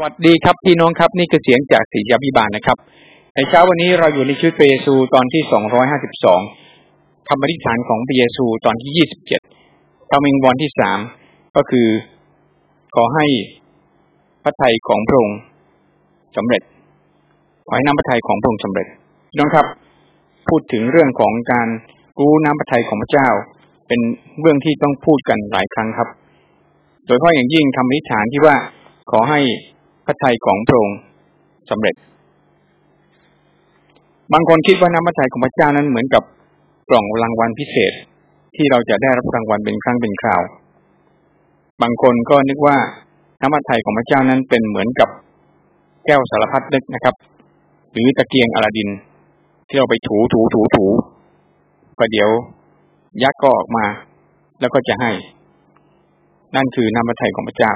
สวัสดีครับพี่น้องครับนี่คือเสียงจากศิยาพิบาลนะครับ ในเช้าวันนี้เราอยู่ในชีวิตพระเยซูตอนที่สองร้อยห้าสิบสองคำอธิษฐานของพระเยซูตอนที่ยี่สิบเจ็ดคำวิงวอนที่สามก็คือ ขอให้พระทัยของพระองค์สำเร็จ ขอให้น้ำพระทัยของพระองค์สำเร็จพี่น้องครับ พูดถึงเรื่องของการรู้น้ำพระทัยของพระเจ้า เป็นเรื่องที่ต้องพูดกันหลายครั้งครับ โดยเฉพาะอย่างยิ่งคำอธิษฐานที่ว่าขอให้ ระทัยของพระองค์สำเร็จ บางคนคิดว่าน้ำพระทัยของพระเจ้านั้นเหมือนกับกล่องรางวัลพิเศษที่เราจะได้รับรางวัลเป็นครั้งเป็นคราว บางคนก็นึกว่าน้ำพระทัยของพระเจ้านั้นเป็นเหมือนกับแก้วสารพัดนึกนะครับ หรือตะเกียงอลาดิน ที่เราไปถูถูถูถูก็เดี๋ยวยักษ์ก็ออกมา แล้วก็จะให้ นั่นคือน้ำพระทัยของพระเจ้า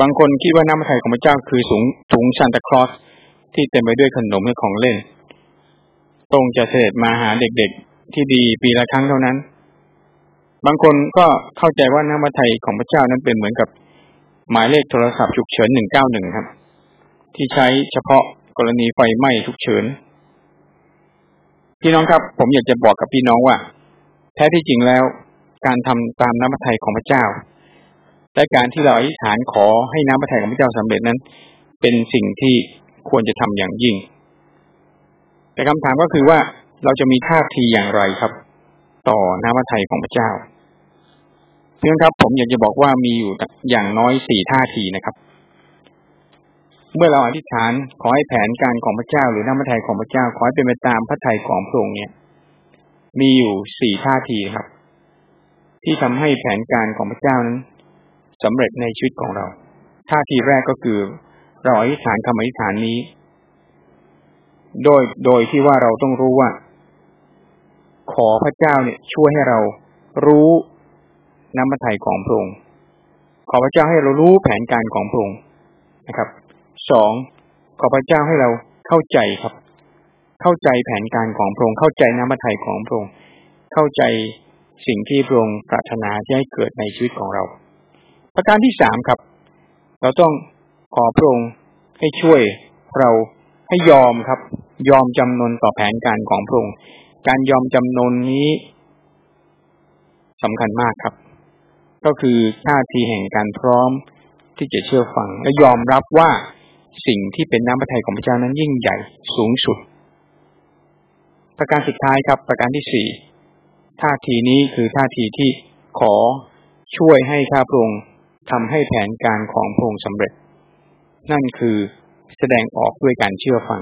บางคนคิดว่าน้ำพระทัยของพระเจ้าคือสูงถุงซันตาคลอสที่เต็มไปด้วยขนมและของเล่นตรงจะเสด็จมาหาเด็กๆที่ดีปีละครั้งเท่านั้น บางคนก็เข้าใจว่าน้ำพระทัยของพระเจ้านั้นเป็นเหมือนกับหมายเลขโทรศัพท์ฉุกเฉินหนึ่งเก้าหนึ่งครับ ที่ใช้เฉพาะกรณีไฟไหม้ฉุกเฉิน พี่น้องครับ ผมอยากจะบอกกับพี่น้องว่า แท้ที่จริงแล้ว การทำตามน้ำพระทัยของพระเจ้า และการที่เราอธิษฐานขอให้น้ำพระทัยของพระเจ้าสำเร็จนั้น เป็นสิ่งที่ควรจะทำอย่างยิ่ง แต่คำถามก็คือว่าเราจะมีท่าทีอย่างไรครับ ต่อน้ำพระทัยของพระเจ้าเพื่อนครับ ผมอยากจะบอกว่ามีอยู่อย่างน้อยสี่ท่าทีนะครับ เมื่อเราอธิษฐานขอให้แผนการของพระเจ้า หรือน้ำพระทัยของพระเจ้า ขอให้เป็นไปตามพระทัยของพระองค์เนี่ย มีอยู่สี่ท่าทีครับ ที่ทำให้แผนการของพระเจ้านั้น สำเร็จในชีวิตของเราท่าทีแรกก็คือ เราอธิษฐานคำอธิษฐานนี้ โดยโดยที่ว่าเราต้องรู้ว่า ขอพระเจ้าเนี่ยช่วยให้เรารู้น้ำพระทัยของพระองค์ขอพระเจ้าให้เรารู้แผนการของพระองค์นะครับสองขอพระเจ้าให้เราเข้าใจครับ เข้าใจแผนการของพระองค์เข้าใจน้ำพระทัยของพระองค์เข้าใจสิ่งที่พระองค์ปรารถนาที่ให้เกิดในชีวิตของเรา ประการที่สามครับ เราต้องขอพระองค์ให้ช่วยเราให้ยอมครับ ยอมจำนนต่อแผนการของพระองค์การยอมจำนนนี้สำคัญมากครับ ก็คือท่าทีแห่งการพร้อมที่จะเชื่อฟัง และยอมรับว่าสิ่งที่เป็นน้ำพระทัยของพระเจ้านั้นยิ่งใหญ่สูงสุด ประการสุดท้ายครับ ประการที่สี่ท่าทีนี้คือท่าทีที่ขอช่วยให้ข้าพระองค์ ทำให้แผนการของพระองค์สำเร็จ นั่นคือแสดงออกด้วยการเชื่อฟัง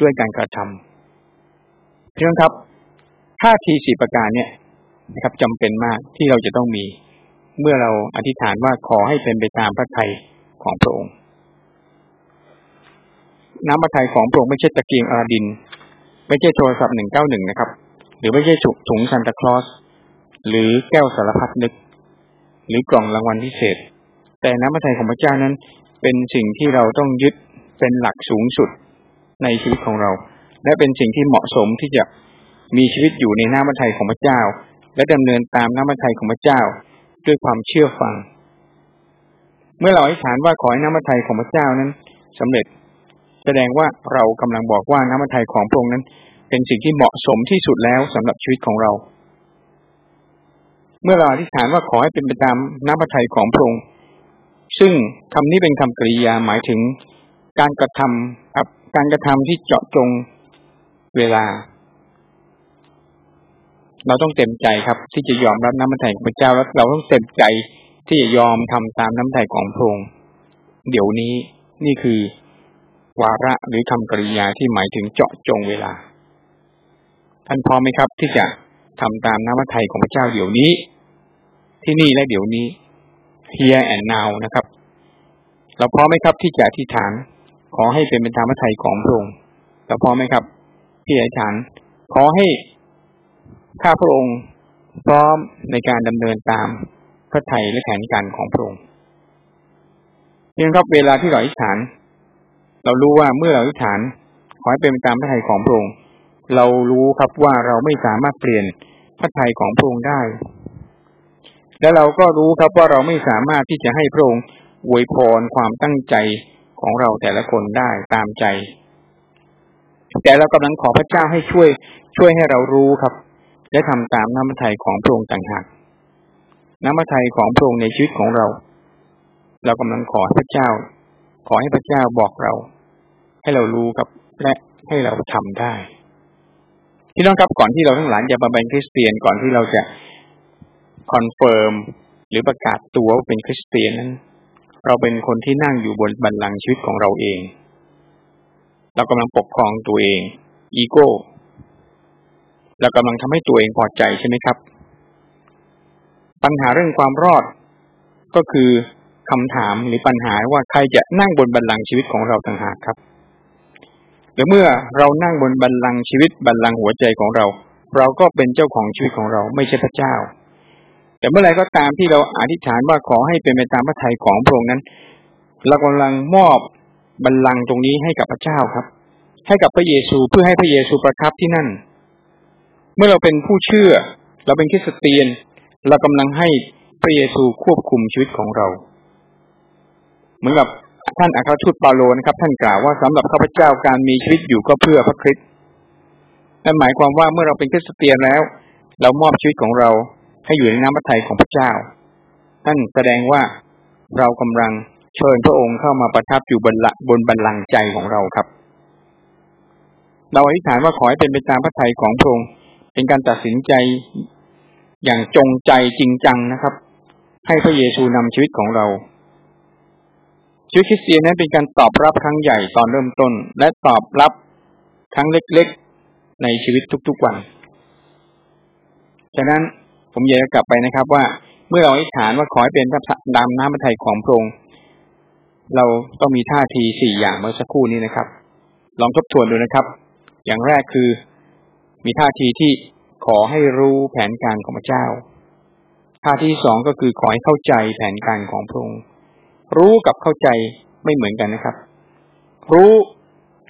ด้วยการกระทำเพื่อนครับท่าทีสี่ประการเนี่ยนะครับจำเป็นมากที่เราจะต้องมี เมื่อเราอธิษฐานว่าขอให้เป็นไปตามพระทัยของพระองค์ น้ำพระทัยของพระองค์ไม่ใช่ตะเกียงอาราดิน ไม่ใช่โทรศัพท์หนึ่งเก้าหนึ่งนะครับ หรือไม่ใช่ถุงซันตาคลอส หรือแก้วสารพัดนึก หรือกล่องรางวัลพิเศษ แต่น้ำพระทัยของพระเจ้านั้น เป็นสิ่งที่เราต้องยึดเป็นหลักสูงสุดในชีวิตของเรา และเป็นสิ่งที่เหมาะสมที่จะมีชีวิตอยู่ในน้ำพระทัยของพระเจ้า และดำเนินตามน้ำพระทัยของพระเจ้า ด้วยความเชื่อฟัง เมื่อเราอธิษฐานว่าขอให้น้ำพระทัยของพระเจ้านั้นสำเร็จ แสดงว่าเรากำลังบอกว่าน้ำพระทัยของพระองค์นั้น เป็นสิ่งที่เหมาะสมที่สุดแล้วสำหรับชีวิตของเรา เมื่อเราอธิษฐานว่าขอให้เป็นไปตามน้ำพระทัยของพระองค์ ซึ่งคำนี้เป็นคำกริยาหมายถึงการกระทำครับการกระทำที่เจาะจงเวลา เราต้องเต็มใจครับ ที่จะยอมรับน้ำมันไถ่ของพระเจ้าแล้วเราต้องเต็มใจที่จะยอมทำตามน้ำไถ่ของพระองค์เดี๋ยวนี้นี่คือ วาระหรือคำกริยาที่หมายถึงเจาะจงเวลา ท่านพร้อมไหมครับ ที่จะทำตามน้ำมันไถ่ของพระเจ้าเดี๋ยวนี้ ที่นี่และเดี๋ยวนี้ here and now นะครับ เราพร้อมไหมครับที่จะอธิษฐาน ขอให้เป็นเป็นตามพระทัยของพระองค์เราพร้อมไหมครับ ที่อธิษฐาน ขอให้ข้าพระองค์พร้อมในการดำเนินตามพระทัยและแผนการของพระองค์นี่ครับเวลาที่เราอธิษฐาน เรารู้ว่าเมื่อเราอธิษฐาน ขอให้เป็นไปตามพระทัยของพระองค์เรารู้ครับว่าเราไม่สามารถเปลี่ยนพระทัยของพระองค์ได้ และเราก็รู้ครับว่าเราไม่สามารถที่จะให้พระองค์อวยพรความตั้งใจของเราแต่ละคนได้ตามใจ แต่เรากำลังขอพระเจ้าให้ช่วย ช่วยให้เรารู้ครับ และทำตามน้ำพระทัยของพระองค์ต่างหากน้ำพระทัยของพระองค์ในชีวิตของเรา เรากำลังขอพระเจ้า ขอให้พระเจ้าบอกเรา ให้เรารู้ครับ และให้เราทำได้พี่น้องครับก่อนที่เราทั้งหลายจะมาเป็นคริสเตียนก่อนที่เราจะ confirm หรือประกาศตัวว่าเป็นคริสเตียนนั้น เราเป็นคนที่นั่งอยู่บนบัลลังก์ชีวิตของเราเอง เรากำลังปกครองตัวเอง อีโก้เรากำลังทำให้ตัวเองพอใจใช่ไหมครับ ปัญหาเรื่องความรอด ก็คือคำถามหรือปัญหาว่าใครจะนั่งบนบัลลังก์ชีวิตของเราต่างหากครับหรือเมื่อเรานั่งบนบัลลังก์ชีวิตบัลลังก์หัวใจของเรา เราก็เป็นเจ้าของชีวิตของเราไม่ใช่พระเจ้า แต่เมื่อไรก็ตามที่เราอธิษฐานว่าขอให้เป็นไปตามพระทัยของพระองค์นั้น เรากำลังมอบบัลลังก์ตรงนี้ให้กับพระเจ้าครับ ให้กับพระเยซูเพื่อให้พระเยซูประทับที่นั่น เมื่อเราเป็นผู้เชื่อ เราเป็นคริสเตียน เรากำลังให้พระเยซูควบคุมชีวิตของเรา เหมือนกับท่านอัครทูตปาโลนะครับ ท่านกล่าวว่าสำหรับข้าพเจ้าการมีชีวิตอยู่ก็เพื่อพระคริสต์นั่นหมายความว่าเมื่อเราเป็นคริสเตียนแล้ว เรามอบชีวิตของเรา ให้อยู่ในน้ำพระทัยของพระเจ้า ท่านแสดงว่าเรากำลังเชิญพระองค์เข้ามาประทับอยู่บนละบนบันลังใจของเราครับ เราอธิษฐานว่าขอให้เป็นไปตามพระทัยของพระองค์เป็นการตัดสินใจอย่างจงใจจริงจังนะครับ ให้พระเยซูนำชีวิตของเราชีวิตคริสเตียนนั้นเป็นการตอบรับครั้งใหญ่ตอนเริ่มต้น และตอบรับครั้งเล็กๆในชีวิตทุกๆวัน ฉะนั้น ผมอยากจะกลับไปนะครับ ว่าเมื่อเราอธิษฐานว่าขอให้เป็นพระดำน้ำพระทัยของพระองค์เราต้องมีท่าทีสี่อย่างเมื่อสักครู่นี้นะครับ ลองทบทวนดูนะครับ อย่างแรกคือ มีท่าทีที่ขอให้รู้แผนการของพระเจ้า ท่าที่สองก็คือขอให้เข้าใจแผนการของพระองค์รู้กับเข้าใจไม่เหมือนกันนะครับ รู้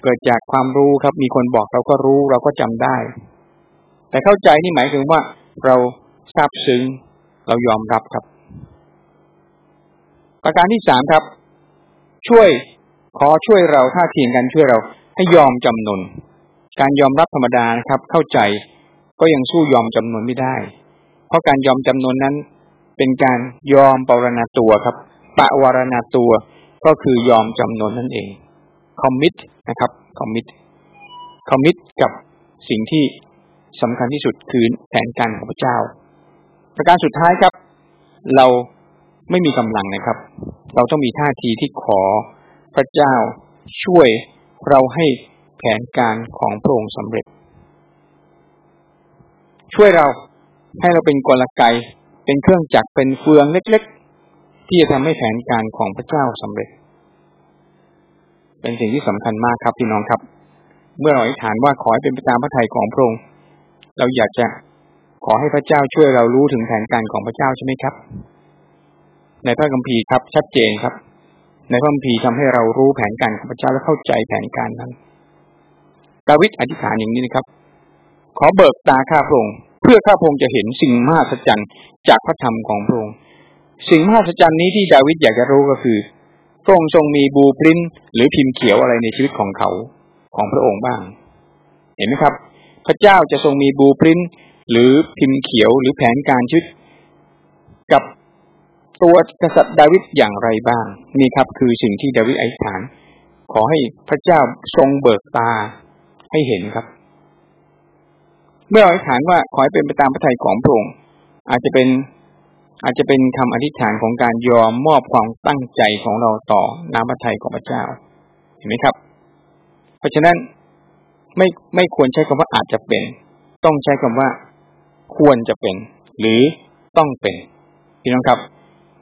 เกิดจากความรู้ครับ มีคนบอกเราก็รู้เราก็จำได้ แต่เข้าใจนี่หมายถึงว่าเรา ทราบซึ้งเรายอมรับครับ ประการที่สามครับ ช่วยขอช่วยเราท่าทีกันช่วยเรา ให้ยอมจำนนการยอมรับธรรมดานะครับ เข้าใจก็ยังสู้ยอมจำนนไม่ได้ เพราะการยอมจำนนนั้น เป็นการยอมปรณาตัวครับปะวารณาตัวก็คือยอมจำนนนั่นเองคอมมิตนะครับคอมมิตคอมมิตกับสิ่งที่สำคัญที่สุดคือแผนการของพระเจ้า ประการสุดท้ายครับ เราไม่มีกำลังนะครับ เราต้องมีท่าทีที่ขอพระเจ้าช่วยเราให้แผนการของพระองค์สำเร็จ ช่วยเราให้เราเป็นกลไกเป็นเครื่องจักรเป็นเฟืองเล็ก ๆ ที่จะทำให้แผนการของพระเจ้าสำเร็จ เป็นสิ่งที่สำคัญมากครับพี่น้องครับ เมื่อเราอธิษฐานว่าขอให้เป็นไปตามพระทัยของพระองค์เราอยากจะ ขอให้พระเจ้าช่วยเรารู้ถึงแผนการของพระเจ้าใช่ไหมครับ ในพระคัมภีร์ครับ ชัดเจนครับ ในพระคัมภีร์ทำให้เรารู้แผนการของพระเจ้าและเข้าใจแผนการนั้น ดาวิดอธิษฐานอย่างนี้นะครับ ขอเบิกตาข้าพระองค์เพื่อข้าพระองค์จะเห็นสิ่งมหัศจรรย์จากพระธรรมของพระองค์สิ่งมหัศจรรย์นี้ที่ดาวิดอยากจะรู้ก็คือพระองค์ทรงมีบูปริ้นหรือพิมพ์เขียวอะไรในชีวิตของเขาของพระองค์บ้าง เห็นไหมครับ พระเจ้าจะทรงมีบูปริ้น หรือพิมพ์เขียวหรือแผนการชีวิตกับตัวกษัตริย์ดาวิดอย่างไรบ้าง นี่ครับคือสิ่งที่ดาวิดอธิษฐาน ขอให้พระเจ้าทรงเบิกตาให้เห็นครับ เมื่ออธิษฐานว่าขอให้เป็นไปตามพระทัยของพระองค์อาจจะเป็นอาจจะเป็นคำอธิษฐานของการยอมมอบความตั้งใจของเราต่อน้ำพระทัยของพระเจ้า เห็นไหมครับ เพราะฉะนั้นไม่ไม่ควรใช้คำว่าอาจจะเป็น ต้องใช้คำว่า ควรจะเป็น หรือต้องเป็นพี่น้องครับ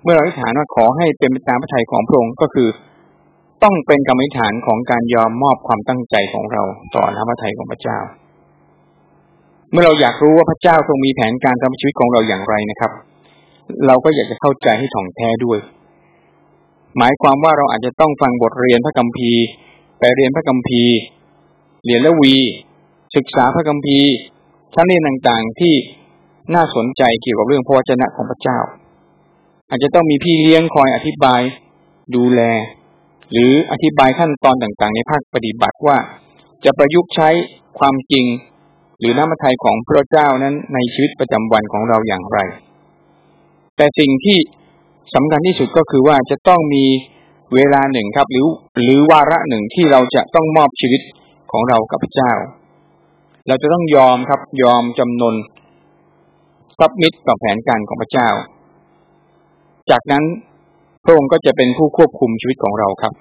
เมื่อเราอธิษฐานว่าขอให้เป็นไปตามพระทัยของพระองค์ก็คือ ต้องเป็นคำอธิษฐานของการยอมมอบความตั้งใจของเราต่อน้ำพระทัยของพระเจ้า เมื่อเราอยากรู้ว่าพระเจ้าทรงมีแผนการทำชีวิตของเราอย่างไรนะครับ เราก็อยากจะเข้าใจให้ถ่องแท้ด้วย หมายความว่าเราอาจจะต้องฟังบทเรียนพระคัมภีร์ ไปเรียนพระคัมภีร์เรียนละวี ศึกษาพระคัมภีร์ ชั้นเรียนต่างๆที่น่าสนใจเกี่ยวกับเรื่องพระวจนะของพระเจ้า อาจจะต้องมีพี่เลี้ยงคอยอธิบายดูแล หรืออธิบายขั้นตอนต่างๆ ในภาคปฏิบัติว่า จะประยุกต์ใช้ความจริง หรือน้ำพระทัยของพระเจ้านั้นในชีวิตประจำวันของเราอย่างไร แต่สิ่งที่สำคัญที่สุดก็คือว่าจะต้องมีเวลาหนึ่งครับ หรือหรือวาระหนึ่งที่เราจะต้องมอบชีวิตของเรากับพระเจ้า เราจะต้องยอมครับยอมจำนนซับมิดต่อแผนการของพระเจ้า จากนั้นพระองค์ก็จะเป็นผู้ควบคุมชีวิตของเราครับ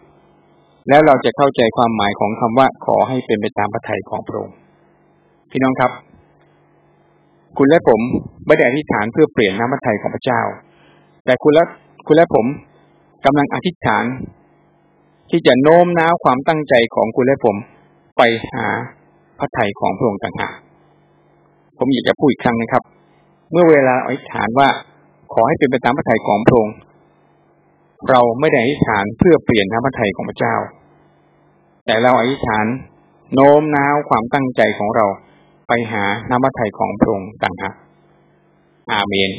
แล้วเราจะเข้าใจความหมายของคำว่าขอให้เป็นไปตามพระทัยของพระองค์ พี่น้องครับ คุณและผมไม่ได้อธิษฐานเพื่อเปลี่ยนน้ำพระทัยของพระเจ้า แต่คุณและคุณและผมกำลังอธิษฐาน ที่จะโน้มน้าวความตั้งใจของคุณและผมไปหา พระทัยของพระองค์ต่างหากผมอยากจะพูดอีกครั้งนะครับ เมื่อเวลาอธิษฐานว่าขอให้เป็นไปตามพระทัยของพระองค์เราไม่ได้อธิษฐานเพื่อเปลี่ยนน้ำพระทัยของพระเจ้า แต่เราอธิษฐานโน้มน้าวความตั้งใจของเราไปหาน้ำพระทัยของพระองค์ต่างหากอาเมน